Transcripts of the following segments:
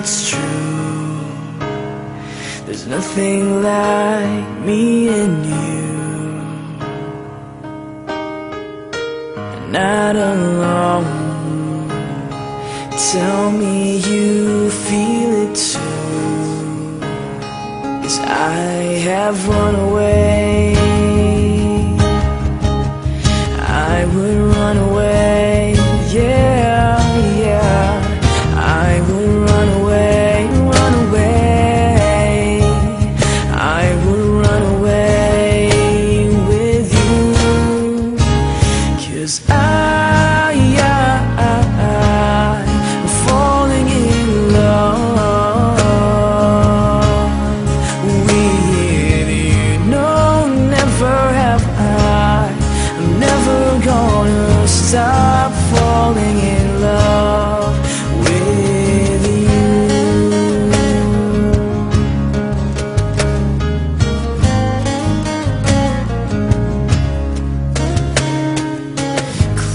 it's true. There's nothing like me and you. Not alone. Tell me you feel it too. Cause I have run away.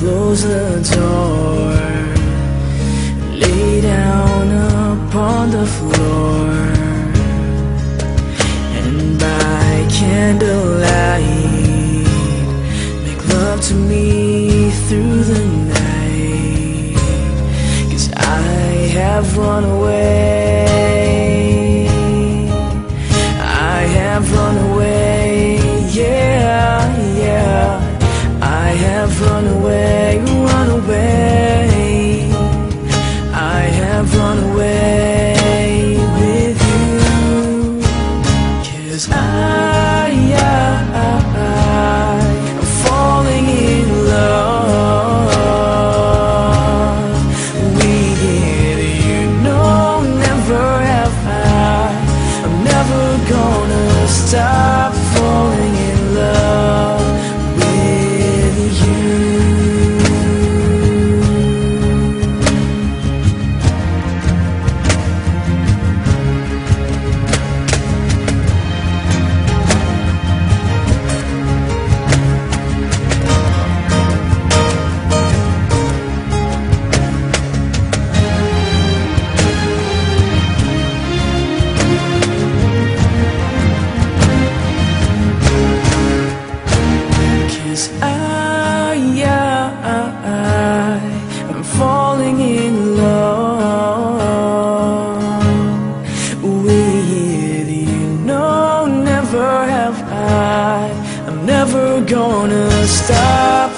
Close the door, lay down upon the floor, and by candlelight, make love to me through the night. Cause I have run away. I, I'm falling in love with you. No, never have I. I'm never gonna stop